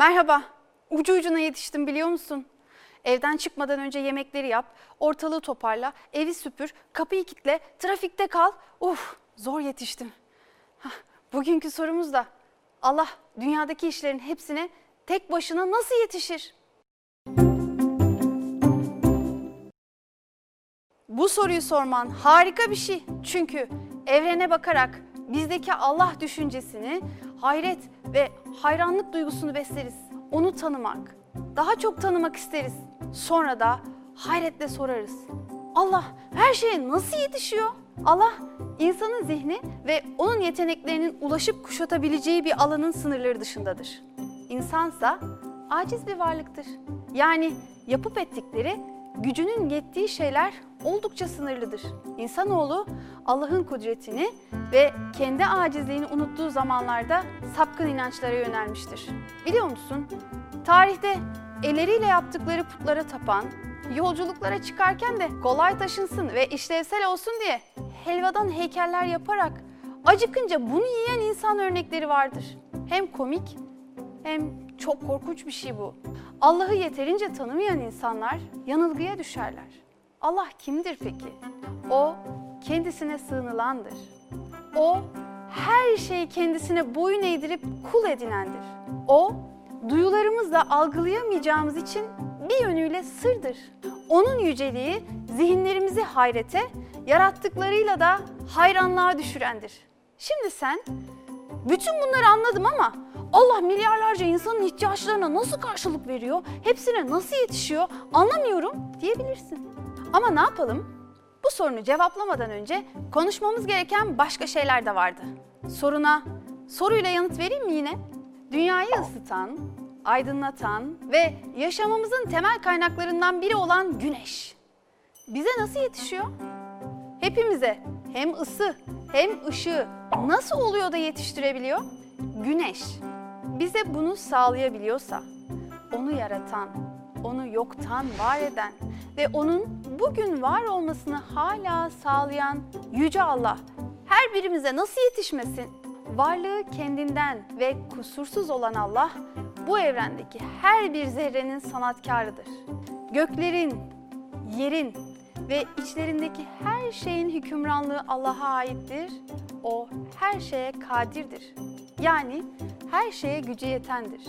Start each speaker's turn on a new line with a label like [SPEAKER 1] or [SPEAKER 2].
[SPEAKER 1] Merhaba. Ucu ucuna yetiştim biliyor musun? Evden çıkmadan önce yemekleri yap, ortalığı toparla, evi süpür, kapıyı kitle, trafikte kal. Uf, zor yetiştim. Bugünkü sorumuz da Allah dünyadaki işlerin hepsine tek başına nasıl yetişir? Bu soruyu sorman harika bir şey. Çünkü evrene bakarak bizdeki Allah düşüncesini, hayret ve hayranlık duygusunu besleriz. Onu tanımak, daha çok tanımak isteriz. Sonra da hayretle sorarız. Allah her şeye nasıl yetişiyor? Allah insanın zihni ve onun yeteneklerinin ulaşıp kuşatabileceği bir alanın sınırları dışındadır. İnsansa aciz bir varlıktır. Yani yapıp ettikleri gücünün yettiği şeyler oldukça sınırlıdır. İnsanoğlu Allah'ın kudretini ve kendi acizliğini unuttuğu zamanlarda sapkın inançlara yönelmiştir. Biliyor musun? Tarihte elleriyle yaptıkları putlara tapan, yolculuklara çıkarken de kolay taşınsın ve işlevsel olsun diye helvadan heykeller yaparak acıkınca bunu yiyen insan örnekleri vardır. Hem komik hem çok korkunç bir şey bu. Allah'ı yeterince tanımayan insanlar yanılgıya düşerler. Allah kimdir peki? O kendisine sığınılandır. O her şeyi kendisine boyun eğdirip kul edinendir. O duyularımızla algılayamayacağımız için bir yönüyle sırdır. Onun yüceliği zihinlerimizi hayrete, yarattıklarıyla da hayranlığa düşürendir. Şimdi sen bütün bunları anladım ama Allah milyarlarca insanın ihtiyaçlarına nasıl karşılık veriyor, hepsine nasıl yetişiyor anlamıyorum diyebilirsin. Ama ne yapalım? Bu sorunu cevaplamadan önce konuşmamız gereken başka şeyler de vardı. Soruna soruyla yanıt vereyim mi yine? Dünyayı ısıtan, aydınlatan ve yaşamamızın temel kaynaklarından biri olan güneş. Bize nasıl yetişiyor? Hepimize hem ısı hem ışığı nasıl oluyor da yetiştirebiliyor? Güneş. Bize bunu sağlayabiliyorsa, onu yaratan, onu yoktan var eden ve onun bugün var olmasını hala sağlayan Yüce Allah her birimize nasıl yetişmesin? Varlığı kendinden ve kusursuz olan Allah bu evrendeki her bir zerrenin sanatkarıdır. Göklerin, yerin ve içlerindeki her şeyin hükümranlığı Allah'a aittir. O her şeye kadirdir. Yani her şeye gücü yetendir.